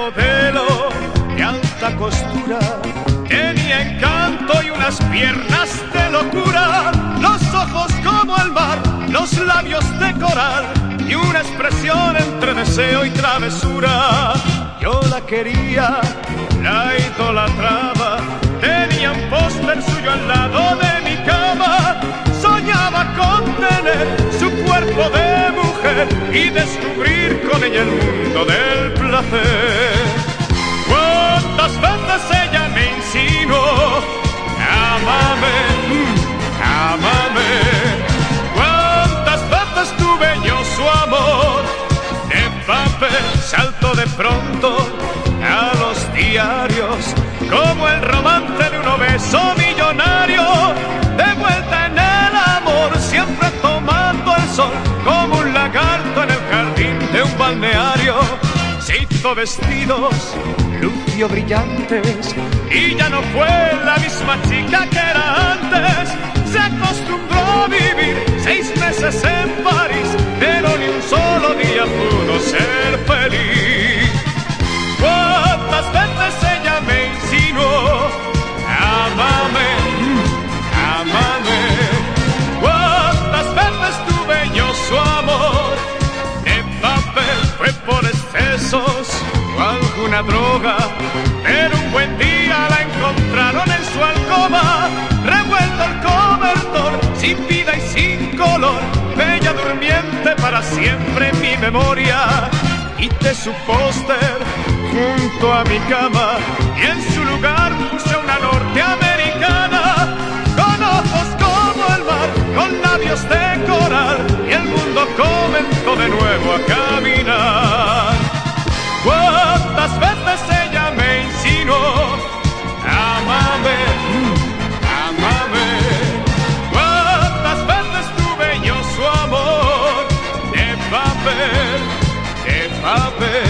modelo de alta costura. Tenía encanto y unas piernas de locura, los ojos como el mar, los labios de coral y una expresión entre deseo y travesura. Yo la quería y descubrir con ella el mundo del placer. ¿Cuántas veces ella me insinuó? Amame, amame. ¿Cuántas veces tuve yo su amor? De papel salto de pronto a los diarios como el romance de un obeso millonario. De vuelta en el amor, siempre tomando el sol balneario. Se hizo vestidos, lució brillantes y ya no fue la misma chica excesos o alguna droga, pero un buen día la encontraron en su alcoba, revuelto el cobertor, sin vida y sin color, bella durmiente para siempre en mi memoria. Quité su póster junto a mi cama. Y en su lugar puse una norteamericana con ojos como el mar, con labios de coral. Y el mundo comenzó de nuevo a saber.